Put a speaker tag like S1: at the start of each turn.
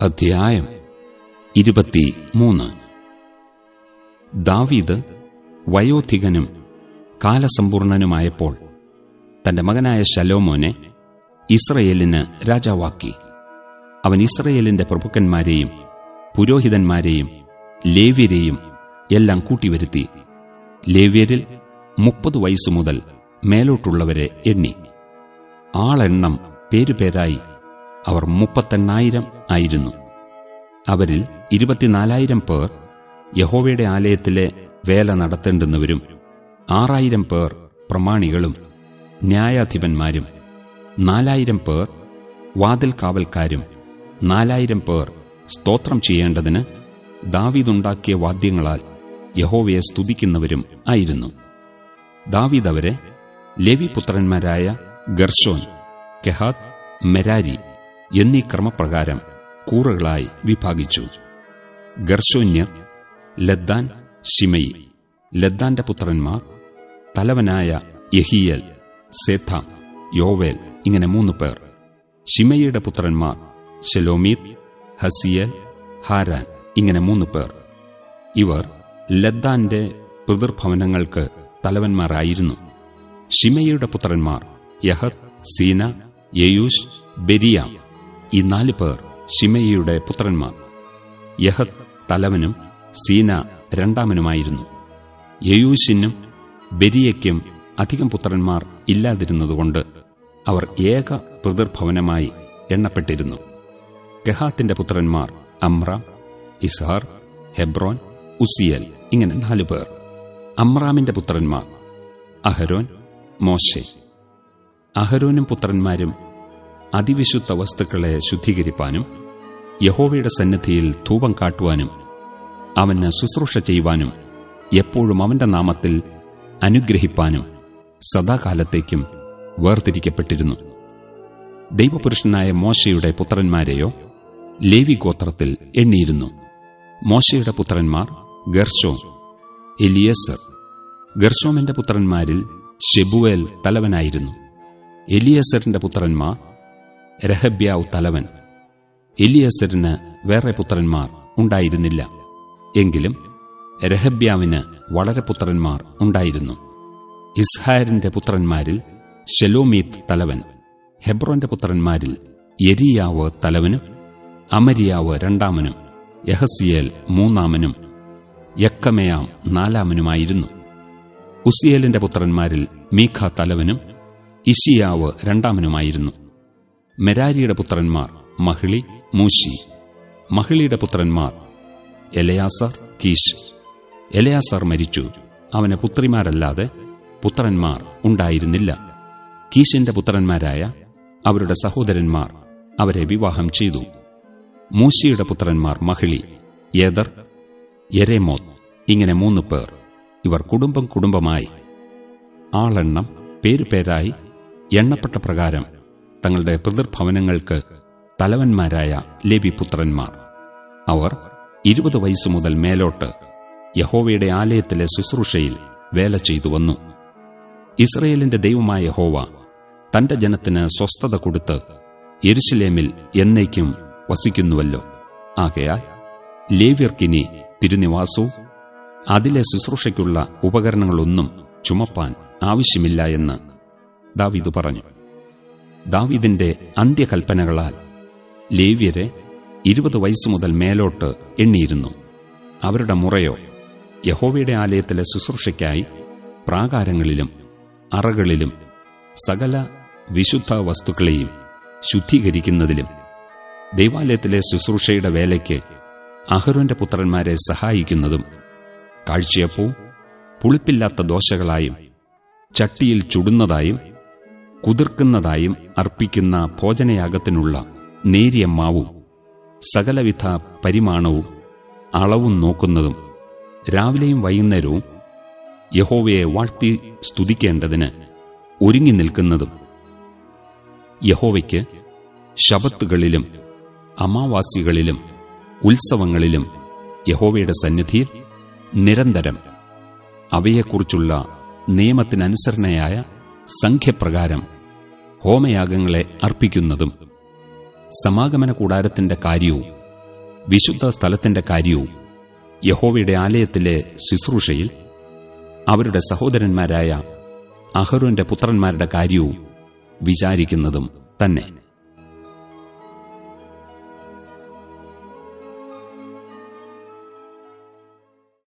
S1: അധ്യായം ഇരുപത്തി മൂന്ന് ദാവീദ് വയോധികനും കാലസമ്പൂർണനുമായപ്പോൾ തന്റെ മകനായ ശലോമോനെ ഇസ്രയേലിന് രാജാവാക്കി. അവൻ ഇസ്രയേലിന്റെ പ്രഭുക്കന്മാരെയും പുരോഹിതന്മാരെയും ലേവ്യരെയും എല്ലാം കൂട്ടിവരുത്തി ലേവ്യരിൽ മുപ്പത് വയസ്സു മുതൽ മേലോട്ടുള്ളവരെ എണ്ണി. ആളെണ്ണം പേരുപേരായി അവർ മുപ്പത്തെണ്ണായിരം ആയിരുന്നു. അവരിൽ ഇരുപത്തിനാലായിരം പേർ യഹോവയുടെ ആലയത്തിലെ വേല നടത്തേണ്ടുന്നവരും ആറായിരം പേർ പ്രമാണികളും ന്യായാധിപന്മാരും നാലായിരം പേർ വാതിൽ കാവൽക്കാരും നാലായിരം പേർ സ്തോത്രം ചെയ്യേണ്ടതിന് ദാവീദുണ്ടാക്കിയ വാദ്യങ്ങളാൽ യഹോവയെ സ്തുതിക്കുന്നവരും ആയിരുന്നു. ദാവീദ് അവരെ ലേവിപുത്രന്മാരായ ഗർഷോൻ കെഹാത്ത് മെരാരി എന്നീ ക്രമപ്രകാരം കൂറുകളായി വിഭാഗിച്ചു. ഗർഷോന്യർ ലദ്ദാൻ ഷിമയി ലദ്ദാന്റെ പുത്രന്മാർ തലവനായ യഹിയൽ സേഥാം യോവേൽ ഇങ്ങനെ മൂന്ന് പേർ. ഷിമയിയുടെ പുത്രന്മാർ ഷെലോമീത് ഹസിയൽ ഹാരാൻ ഇങ്ങനെ മൂന്ന് പേർ. ഇവർ ലദ്ദാന്റെ പിതൃഭവനങ്ങൾക്ക് തലവന്മാരായിരുന്നു. ഷിമയുടെ പുത്രന്മാർ യഹത് സീന യയൂഷ് ബെരിയാം ഈ നാല് പേർ ഷിമയുടെ പുത്രന്മാർ. യഹത് തലവനും സീന രണ്ടാമനുമായിരുന്നു. യയൂഷിനും ബെരിയയ്ക്കും അധികം പുത്രന്മാർ ഇല്ലാതിരുന്നതുകൊണ്ട് അവർ ഏക പിതൃഭവനമായി എണ്ണപ്പെട്ടിരുന്നു. കെഹാത്തിന്റെ പുത്രന്മാർ അമ്രാം ഇസ്ഹാർ ഹെബ്രോൻ ഉസിയൽ ഇങ്ങനെ നാലു പേർ. അമ്രാമിന്റെ പുത്രന്മാർ അഹരോൻ മോശെ. അഹരോനും പുത്രന്മാരും അതിവിശുദ്ധ വസ്തുക്കളെ ശുദ്ധീകരിപ്പാനും യഹോവയുടെ സന്നിധിയിൽ ധൂപം കാട്ടുവാനും അവന് ശുശ്രൂഷ ചെയ്യുവാനും എപ്പോഴും അവന്റെ നാമത്തിൽ അനുഗ്രഹിപ്പാനും സദാകാലത്തേക്കും വേർതിരിക്കപ്പെട്ടിരുന്നു. ദൈവപുരുഷനായ മോശയുടെ പുത്രന്മാരെയോ ലേവി ഗോത്രത്തിൽ എണ്ണിയിരുന്നു. മോശയുടെ പുത്രന്മാർ ഗർഷോം എലിയസർ. ഗർഷോമിന്റെ പുത്രന്മാരിൽ ഷെബുവേൽ തലവനായിരുന്നു. എലിയസറിന്റെ പുത്രന്മാർ രഹബ്യാവ് തലവൻ. എലിയസറിന് വേറെ പുത്രന്മാർ ഉണ്ടായിരുന്നില്ല. എങ്കിലും രഹബ്യാവിന് വളരെ പുത്രന്മാർ ഉണ്ടായിരുന്നു. ഇസ്ഹാരിന്റെ പുത്രന്മാരിൽ ഷെലോമീത്ത് തലവൻ ഹെബ്രോന്റെ പുത്രന്മാരിൽ എരിയാവ് തലവനും അമരിയാവ് രണ്ടാമനും യഹസിയേൽ മൂന്നാമനും യക്കമയാം നാലാമനുമായിരുന്നു. ഉസിയേലിന്റെ പുത്രന്മാരിൽ മീഖ തലവനും ഇഷിയാവ് രണ്ടാമനുമായിരുന്നു. മെരാരിയുടെ പുത്രന്മാർ മഹിളി മൂശി. മഹിളിയുടെ പുത്രന്മാർ എലയാസർ കീഷ് എലയാസർ മരിച്ചു. അവന് പുത്രിമാരല്ലാതെ പുത്രന്മാർ ഉണ്ടായിരുന്നില്ല. കീശിന്റെ പുത്രന്മാരായ അവരുടെ സഹോദരന്മാർ അവരെ വിവാഹം ചെയ്തു. മൂശിയുടെ പുത്രന്മാർ മഹിളി യേദർ യരേമോത് ഇങ്ങനെ മൂന്ന് പേർ. ഇവർ കുടുംബം കുടുംബമായി. ആളെണ്ണം പേരുപേരായി എണ്ണപ്പെട്ട പ്രകാരം തങ്ങളുടെ പിതൃഭവനങ്ങൾക്ക് തലവന്മാരായ ലേബിപുത്രന്മാർ അവർ ഇരുപത് വയസ്സു മുതൽ മേലോട്ട് യഹോവയുടെ ആലയത്തിലെ ശുശ്രൂഷയിൽ വേല ചെയ്തു വന്നു. ഇസ്രയേലിന്റെ ദൈവമായ യഹോവ തന്റെ ജനത്തിന് സ്വസ്ഥത കൊടുത്ത് യെരുശലേമിൽ എന്നേക്കും വസിക്കുന്നുവല്ലോ. ആകയാൽ ലേവ്യർക്കിനി തിരുനിവാസവും അതിലെ ശുശ്രൂഷയ്ക്കുള്ള ഉപകരണങ്ങളൊന്നും ചുമപ്പാൻ ആവശ്യമില്ല എന്ന് ദാവിദ് പറഞ്ഞു. ദാവീദിന്റെ അന്ത്യകൽപ്പനകളാൽ ലേവ്യരെ ഇരുപത് വയസ്സു മുതൽ മേലോട്ട് എണ്ണിയിരുന്നു. അവരുടെ മുറയോ യഹോവയുടെ ആലയത്തിലെ ശുശ്രൂഷയ്ക്കായി പ്രാകാരങ്ങളിലും അറകളിലും സകല വിശുദ്ധ വസ്തുക്കളെയും ശുദ്ധീകരിക്കുന്നതിലും ദൈവാലയത്തിലെ ശുശ്രൂഷയുടെ വേലയ്ക്ക് അഹരോന്റെ പുത്രന്മാരെ സഹായിക്കുന്നതും കാഴ്ചയപ്പവും പുളിപ്പില്ലാത്ത ദോശകളായും ചട്ടിയിൽ ചുടുന്നതായും കുതിർക്കുന്നതായും അർപ്പിക്കുന്ന ഭോജനയാഗത്തിനുള്ള നേരിയ മാവും സകലവിധ പരിമാണവും അളവും നോക്കുന്നതും രാവിലെയും വൈകുന്നേരവും യഹോവയെ വാഴ്ത്തി സ്തുതിക്കേണ്ടതിന് ഒരുങ്ങി നിൽക്കുന്നതും യഹോവയ്ക്ക് ശബത്തുകളിലും അമാവാസികളിലും ഉത്സവങ്ങളിലും യഹോവയുടെ സന്നിധിയിൽ നിരന്തരം അവയെക്കുറിച്ചുള്ള നിയമത്തിനനുസരണയായ സംഖ്യപ്രകാരം ഹോമയാഗങ്ങളെ അർപ്പിക്കുന്നതും സമാഗമന കൂടാരത്തിന്റെ കാര്യവും വിശുദ്ധ സ്ഥലത്തിന്റെ കാര്യവും യഹോവയുടെ ആലയത്തിലെ ശുശ്രൂഷയിൽ അവരുടെ സഹോദരന്മാരായ അഹരോന്റെ പുത്രന്മാരുടെ കാര്യവും വിചാരിക്കുന്നതും തന്നെ.